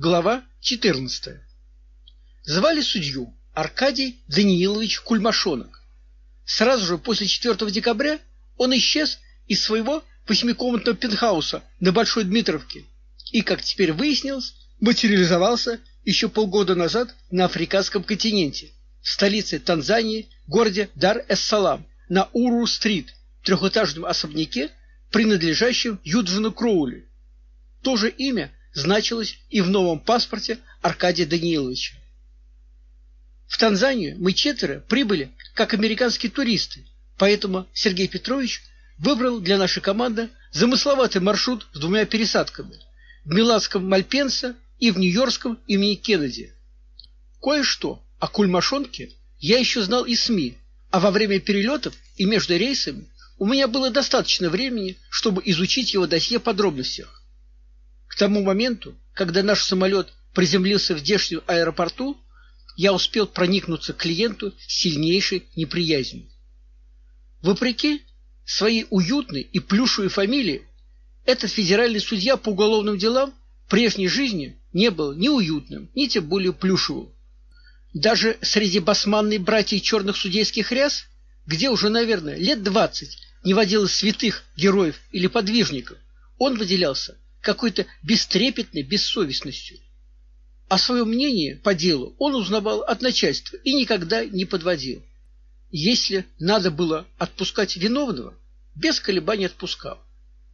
Глава 14. Звали судью Аркадий Даниилович Кульмашонок. Сразу же после 4 декабря он исчез из своего восьмикомнатного пентхауса на Большой Дмитровке и, как теперь выяснилось, материализовался еще полгода назад на африканском континенте, в столице Танзании, городе Дар-эс-Салам, на Уру-стрит, трехэтажном особняке, принадлежащем Юджину Кроули. То же имя значилось и в новом паспорте Аркадия Данииловича. В Танзанию мы четверо прибыли как американские туристы, поэтому Сергей Петрович выбрал для нашей команды замысловатый маршрут с двумя пересадками в Миланском Мальпенса и в Нью-Йоркском имени Кеннеди. Кое-что о Кульмашонке я еще знал из СМИ, а во время перелетов и между рейсами у меня было достаточно времени, чтобы изучить его досье в подробностях. К тому моменту, когда наш самолет приземлился в здешнем аэропорту, я успел проникнуться к клиенту сильнейшей неприязнью. Вопреки своей уютной и плюшевой фамилии, этот федеральный судья по уголовным делам в прежней жизни не был ни уютным, ни тем более плюшевым. Даже среди басманной братьев черных судейских ряс, где уже, наверное, лет двадцать не водилось святых героев или подвижников, он выделялся какой-то бестрепетной бессовестностью. О своем мнении по делу он узнавал от начальства и никогда не подводил. Если надо было отпускать виновного, без колебаний отпускал.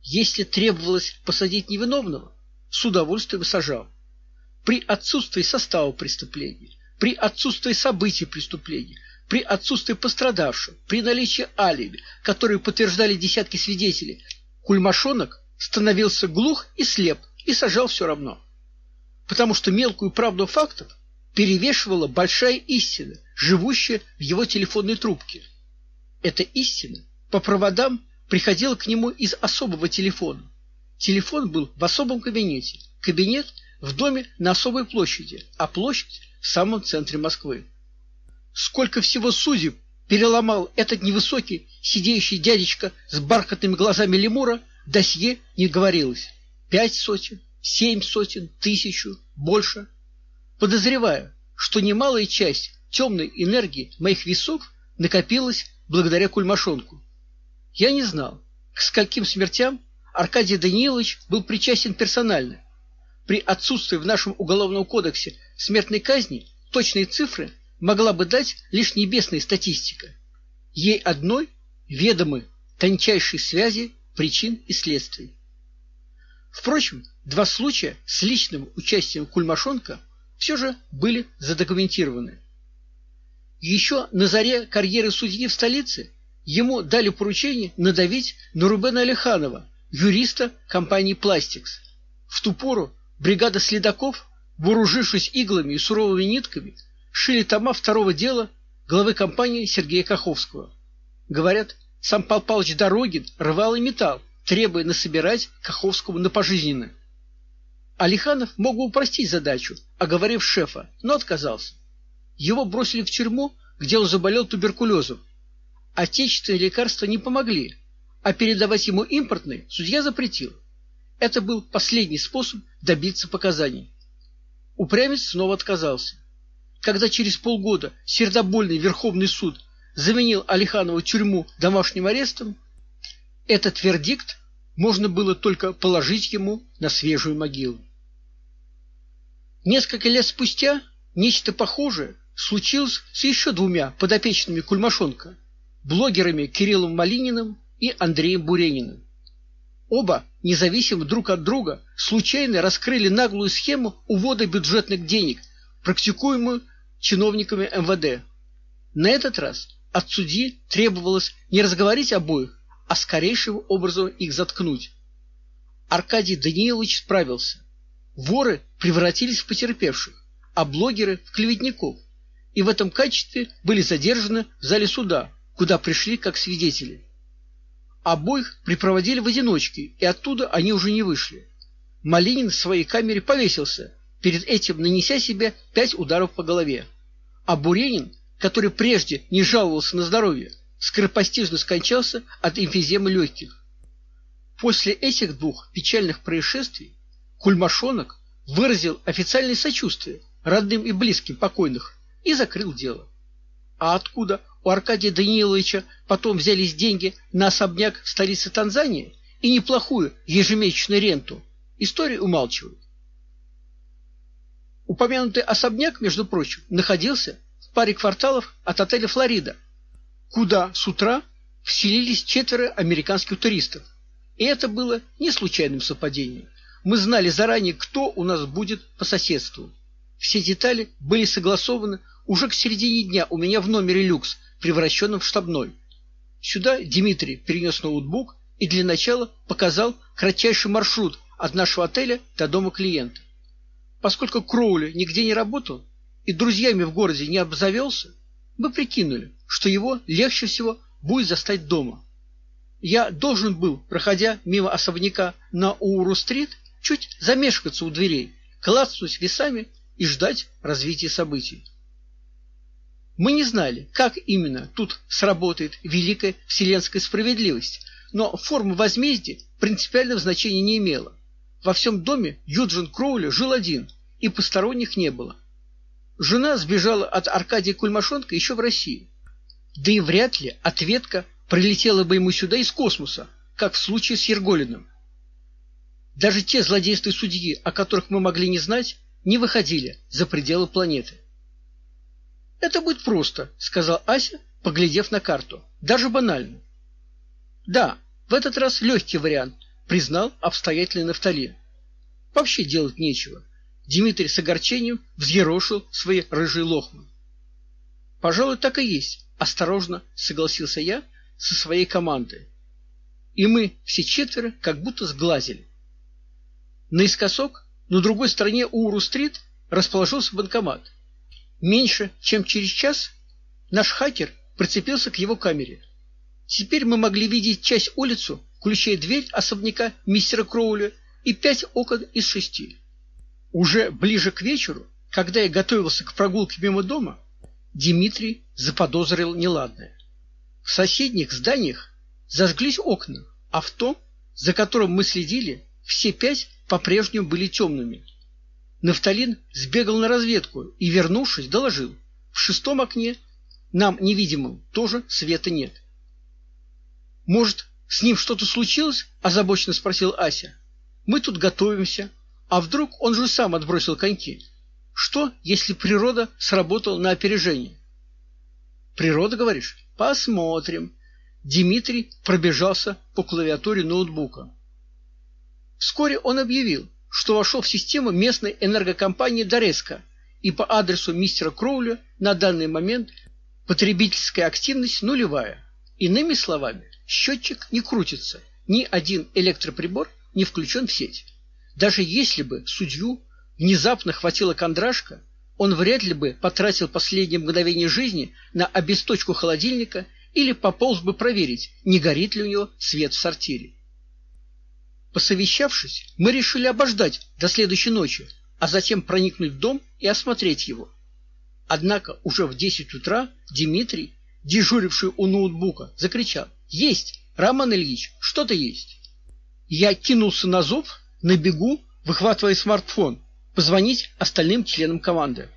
Если требовалось посадить невиновного, с удовольствием сажал. При отсутствии состава преступления, при отсутствии событий преступления, при отсутствии пострадавшего, при наличии алиби, которые подтверждали десятки свидетелей, Кульмашонок становился глух и слеп и сажал все равно потому что мелкую правду фактов перевешивала большая истина, живущая в его телефонной трубке. Эта истина по проводам приходила к нему из особого телефона. Телефон был в особом кабинете, кабинет в доме на особой площади, а площадь в самом центре Москвы. Сколько всего судеб переломал этот невысокий, сидящий дядечка с бархатными глазами лемура, досье не говорилось. Пять сотен, семь сотен, тысячу, больше. Подозреваю, что немалая часть темной энергии моих весов накопилась благодаря Кульмашонку. Я не знал, к скольким смертям Аркадий Данилович был причастен персонально. При отсутствии в нашем уголовном кодексе смертной казни точные цифры могла бы дать лишь небесная статистика. Ей одной ведомы тончайшие связи причин и следствий. Впрочем, два случая с личным участием Кульмашонка все же были задокументированы. Еще на заре карьеры судьи в столице ему дали поручение надавить на Рубена Алиханова, юриста компании Пластикс. В ту пору бригада следаков, вооружившись иглами и суровыми нитками, шили тома второго дела главы компании Сергея Каховского. Говорят, сам Пал Палыч Дорогин рвал и металл, требуя насобирать Каховскому на пожизненно. Алиханов мог бы упростить задачу, оговорив шефа, но отказался. Его бросили в тюрьму, где он заболел туберкулезом. Отечественные лекарства не помогли, а передавать ему импортные судья запретил. Это был последний способ добиться показаний. Упрямец снова отказался. Когда через полгода сердобольный Верховный суд заменил Алиханову тюрьму домашним арестом, этот вердикт можно было только положить ему на свежую могилу. Несколько лет спустя нечто похожее случилось с еще двумя подопечными Кульмашонка, блогерами Кириллом Малининым и Андреем Бурениным. Оба, независимо друг от друга, случайно раскрыли наглую схему увода бюджетных денег, практикуемую чиновниками МВД. На этот раз от судьи требовалось не разговорить обоих, а скорейшим образом их заткнуть. Аркадий Даниилович справился. Воры превратились в потерпевших, а блогеры в клеветников. И в этом качестве были задержаны в зале суда, куда пришли как свидетели. Обоих припроводили в одиночке, и оттуда они уже не вышли. Малинин в своей камере повесился, перед этим нанеся себе пять ударов по голове. А Буренин, который прежде не жаловался на здоровье, скоропостижно скончался от эмфиземы легких. После этих двух печальных происшествий Кульмашонок выразил официальное сочувствие родным и близким покойных и закрыл дело. А откуда у Аркадия Даниловича потом взялись деньги на особняк в столице Танзании и неплохую ежемесячную ренту, история умалчивает. Упомянутый особняк, между прочим, находился паре кварталов от отеля Флорида, куда с утра вселились четверо американских туристов. И это было не случайным совпадением. Мы знали заранее, кто у нас будет по соседству. Все детали были согласованы уже к середине дня у меня в номере люкс, превращенном в штабной. Сюда Дмитрий перенес ноутбук и для начала показал кратчайший маршрут от нашего отеля до дома клиента. Поскольку Кроули нигде не работал и друзьями в городе не обзавелся, мы прикинули, что его легче всего будет застать дома. Я должен был, проходя мимо особняка на Ууру-стрит, чуть замешкаться у дверей, клацнуть весами и ждать развития событий. Мы не знали, как именно тут сработает великая вселенская справедливость, но форма возмездия принципиального значения не имела. Во всем доме Юджин Кроули жил один, и посторонних не было. Жена сбежала от Аркадия Кульмашонка еще в России. Да и вряд ли ответка прилетела бы ему сюда из космоса, как в случае с Ерголиным. Даже те злодейства судьи, о которых мы могли не знать, не выходили за пределы планеты. Это будет просто, сказал Ася, поглядев на карту. Даже банально. Да, в этот раз легкий вариант, признал обстоятельный Нафтали. Вообще делать нечего. Дмитрий с огорчением взъерошил свои рыжие лохмы. Пожалуй, так и есть, осторожно согласился я со своей командой. И мы все четверо как будто сглазили. Наискосок, на другой стороне Ууру-стрит, расположился банкомат. Меньше, чем через час, наш хакер прицепился к его камере. Теперь мы могли видеть часть улицу, включая дверь особняка мистера Кроуля и пять окон из шести. Уже ближе к вечеру, когда я готовился к прогулке мимо дома, Дмитрий заподозрил неладное. В соседних зданиях зажглись окна, а в том, за которым мы следили, все пять по-прежнему были темными. Нафталин сбегал на разведку и, вернувшись, доложил: в шестом окне, нам невидимым, тоже света нет. Может, с ним что-то случилось? озабоченно спросил Ася. Мы тут готовимся, а вдруг он же сам отбросил коньки? Что, если природа сработала на опережение? Природа, говоришь? Посмотрим. Дмитрий пробежался по клавиатуре ноутбука. Вскоре он объявил, что вошел в систему местной энергокомпании Дореска, и по адресу мистера Кроуля на данный момент потребительская активность нулевая. Иными словами, счетчик не крутится, ни один электроприбор не включен в сеть. Даже если бы судью внезапно хватило кондрашка, он вряд ли бы потратил последние мгновения жизни на обесточку холодильника или пополз бы проверить, не горит ли у него свет в сортире. Посовещавшись, мы решили обождать до следующей ночи, а затем проникнуть в дом и осмотреть его. Однако уже в десять утра Дмитрий, дежуривший у ноутбука, закричал: "Есть, Роман Ильич, что-то есть". Я кинулся на зов, на бегу, выхватывая смартфон, позвонить остальным членам команды.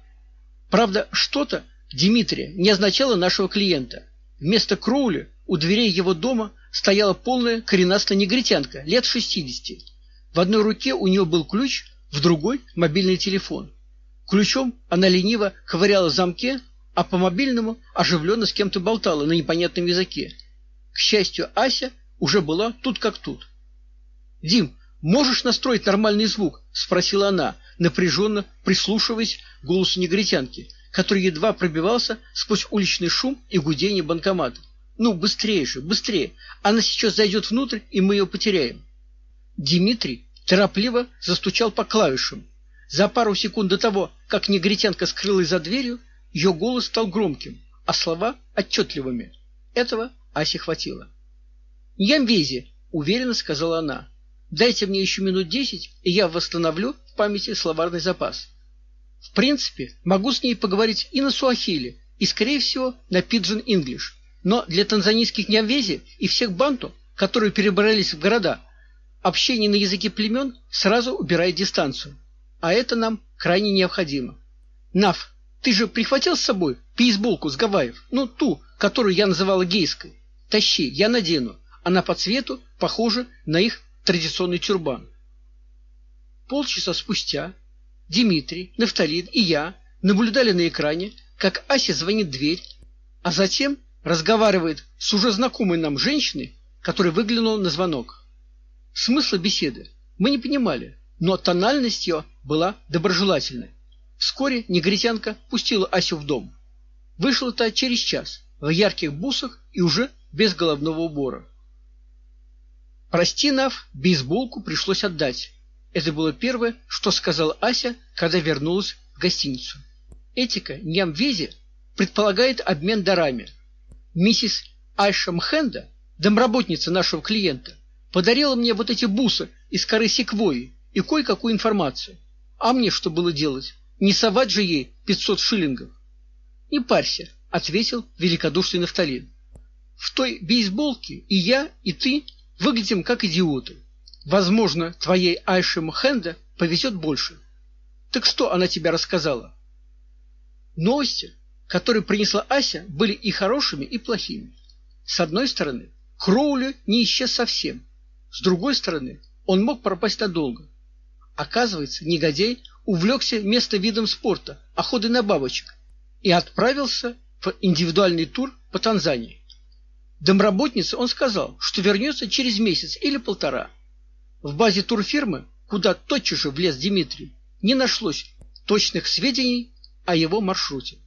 Правда, что-то Дмитрия не означало нашего клиента. Вместо Кроули у дверей его дома стояла полная коренастая негритянка лет шестидесяти. В одной руке у нее был ключ, в другой мобильный телефон. Ключом она лениво ковыряла в замке, а по мобильному оживленно с кем-то болтала на непонятном языке. К счастью, Ася уже была тут как тут. Дим, можешь настроить нормальный звук, спросила она, напряженно прислушиваясь к голосу негритянки, который едва пробивался сквозь уличный шум и гудение банкомата. Ну, быстрее же, быстрее. Она сейчас зайдет внутрь, и мы ее потеряем. Дмитрий торопливо застучал по клавишам. За пару секунд до того, как негритянка скрылась за дверью, ее голос стал громким, а слова отчетливыми. Этого Асе хватило. "Ямвези", уверенно сказала она. Дайте мне еще минут десять, и я восстановлю в памяти словарный запас. В принципе, могу с ней поговорить и на суахили, и скорее всего на пиджин инглиш. Но для танзанийских нямвези и всех банту, которые перебрались в города, общение на языке племен сразу убирает дистанцию. а это нам крайне необходимо. Нав, ты же прихватил с собой бейсболку с Гавайев, ну ту, которую я называла гейской. Тащи, я надену. Она по цвету похожа на их традиционный тюрбан. Полчаса спустя Дмитрий, Нафталин и я наблюдали на экране, как Ася звонит в дверь, а затем разговаривает с уже знакомой нам женщиной, которая выглянула на звонок. Смысла беседы мы не понимали, но тональность ее была доброжелательной. Вскоре негритянка пустила Асю в дом. Вышла та через час в ярких бусах и уже без головного убора. Прости, Нав, бейсболку пришлось отдать. Это было первое, что сказала Ася, когда вернулась в гостиницу. Этика Нямвези предполагает обмен дарами. Миссис Айша Мхенда, домработница нашего клиента, подарила мне вот эти бусы из коры секвойи и кое-какую информацию. А мне что было делать? Не совать же ей пятьсот шиллингов. Не парься, ответил великодушный Нафталин. В той бейсболке и я, и ты выглядим как идиоты. Возможно, твоей Айше Мухенда повезет больше. Так что она тебе рассказала? Новости, которые принесла Ася, были и хорошими, и плохими. С одной стороны, Кроули не исчез совсем. С другой стороны, он мог пропасть надолго. Оказывается, негодяй увлекся место видом спорта, охотой на бабочек, и отправился в индивидуальный тур по Танзании. Домработнице он сказал, что вернется через месяц или полтора. В базе турфирмы, куда тотчас же влез Дмитрий, не нашлось точных сведений о его маршруте.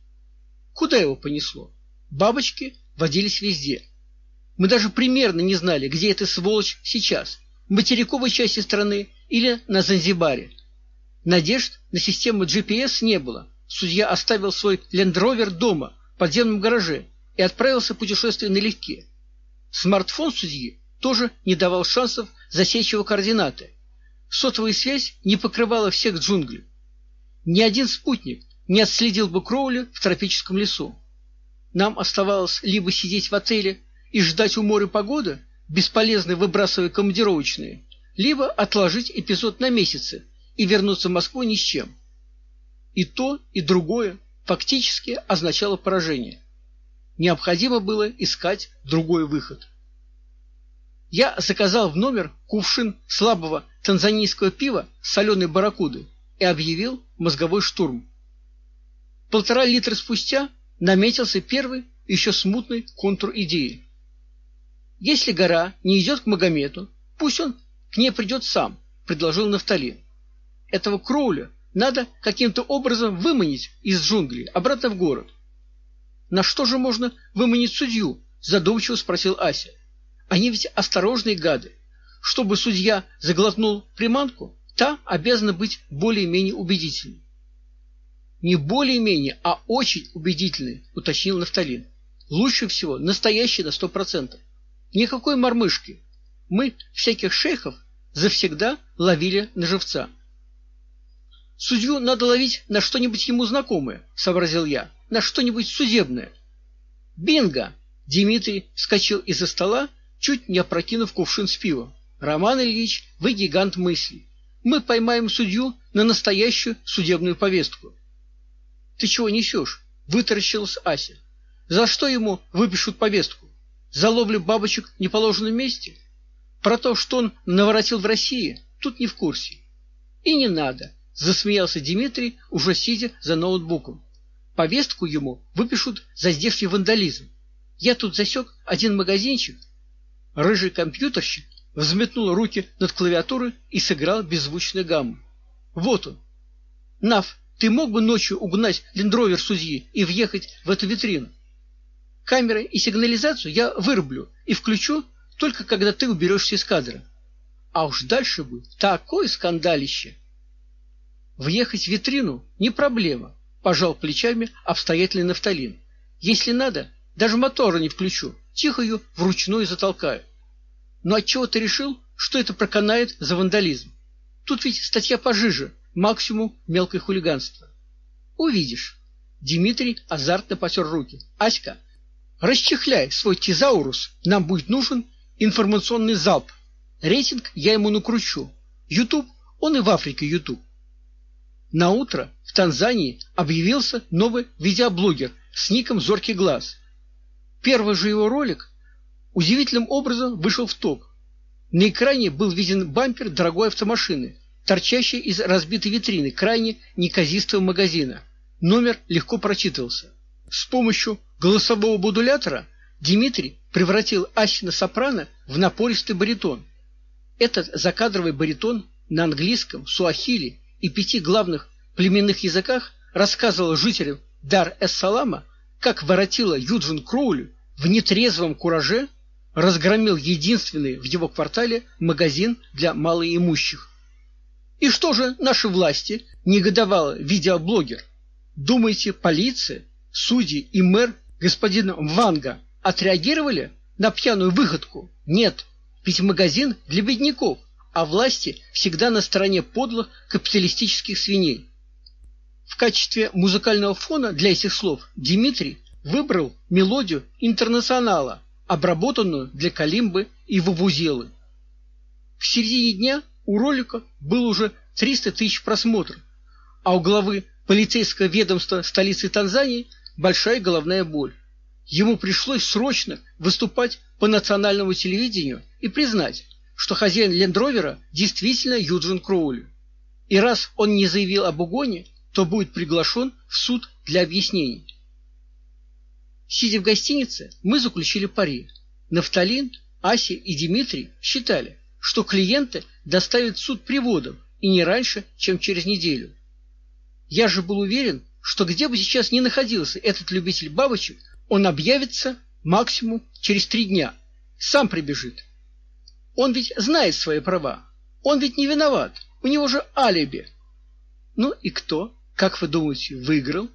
Куда его понесло? Бабочки водились везде. Мы даже примерно не знали, где эта сволочь сейчас, в материковой части страны или на Занзибаре. Надежд на систему GPS не было. Судья оставил свой лендровер дома, в подземном гараже, и отправился в путешествие налегке. Смартфон судьи тоже не давал шансов засечь его координаты. Сотовая связь не покрывала всех джунглей. Ни один спутник не отследил бы Кроули в тропическом лесу. Нам оставалось либо сидеть в отеле и ждать у моря погоды, бесполезно выбрасывая командировочные, либо отложить эпизод на месяцы и вернуться в Москву ни с чем. И то, и другое фактически означало поражение. Необходимо было искать другой выход. Я заказал в номер кувшин слабого танзанийского пива соленой барракудой и объявил мозговой штурм. Полтора литра спустя наметился первый, еще смутный контур идеи. Если гора не идет к Магомету, пусть он к ней придет сам, предложил Нафталин. Этого Кроуля надо каким-то образом выманить из джунглей обратно в город. На что же можно выманить судью? задумчиво спросил Ася. Они ведь осторожные гады. Чтобы судья заглотнул приманку, та обязана быть более-менее убедительной. Не более-менее, а очень убедительной, уточнил Нафталин. Лучше всего настоящий на сто процентов. Никакой мормышки. Мы всяких шейхов завсегда ловили на живца. Судью надо ловить на что-нибудь ему знакомое, сообразил я, на что-нибудь судебное. Бинго! Дмитрий вскочил из-за стола, чуть не опрокинув кувшин с пивом. Роман Ильич, вы гигант мысли. Мы поймаем судью на настоящую судебную повестку. Ты чего несешь? вытаращилась Ася. За что ему выпишут повестку? За ловлю бабочек в неположенном месте? Про то, что он наворотил в России, тут не в курсе. И не надо засмеялся Дмитрий, уже сидя за ноутбуком. Повестку ему выпишут за здешний вандализм. Я тут засек один магазинчик. Рыжий компьютерщик взметнул руки над клавиатурой и сыграл беззвучную гамму. Вот он. Нав, ты мог бы ночью угнать лендровер судьи и въехать в эту витрину? Камеры и сигнализацию я вырублю и включу только когда ты уберешься из кадра. А уж дальше будет такое скандалище. Въехать в витрину не проблема, пожал плечами обстоятельный Нафталин. Если надо, даже мотора не включу, тихо ее вручную затолкаю. Но от чего ты решил, что это проканает за вандализм? Тут ведь статья пожиже, максимум мелкое хулиганство. Увидишь. Дмитрий азартно потер руки. Аська, расчехляй свой тизаурус, нам будет нужен информационный залп. Рейтинг я ему накручу. Ютуб, он и в Африке Ютуб. На утро в Танзании объявился новый видеоблогер с ником Зоркий глаз. Первый же его ролик удивительным образом вышел в топ. На экране был виден бампер дорогой автомашины, торчащий из разбитой витрины крайне неказистого магазина. Номер легко прочитывался. С помощью голосового модулятора Дмитрий превратил Асина сопрано в напористый баритон. Этот закадровый баритон на английском, суахили и пяти главных племенных языках рассказывал жителям Дар-эс-Салама, как воротила Юджин Кроули в нетрезвом кураже разгромил единственный в его квартале магазин для малоимущих. И что же наши власти, негодовал видеоблогер. Думаете, полиция, судьи и мэр господин Ванга отреагировали на пьяную выходку? Нет, ведь магазин для бедняков, а власти всегда на стороне подлых капиталистических свиней. В качестве музыкального фона для этих слов Дмитрий выбрал мелодию интернационала, обработанную для калимбы и вувузелы. В середине дня у ролика было уже 300 тысяч просмотров, а у главы полицейского ведомства столицы Танзании большая головная боль. Ему пришлось срочно выступать по национальному телевидению и признать, что хозяин Лендровера действительно Юджин Кроули. И раз он не заявил об угоне, то будет приглашен в суд для объяснений. Сидя в гостинице, мы заключили пари. Нафталин, Ася и Дмитрий считали, что клиенты доставят суд приводом и не раньше, чем через неделю. Я же был уверен, что где бы сейчас ни находился этот любитель бабочек, он объявится максимум через три дня. Сам прибежит. Он ведь знает свои права. Он ведь не виноват. У него же алиби. Ну и кто, как вы думаете, выиграл?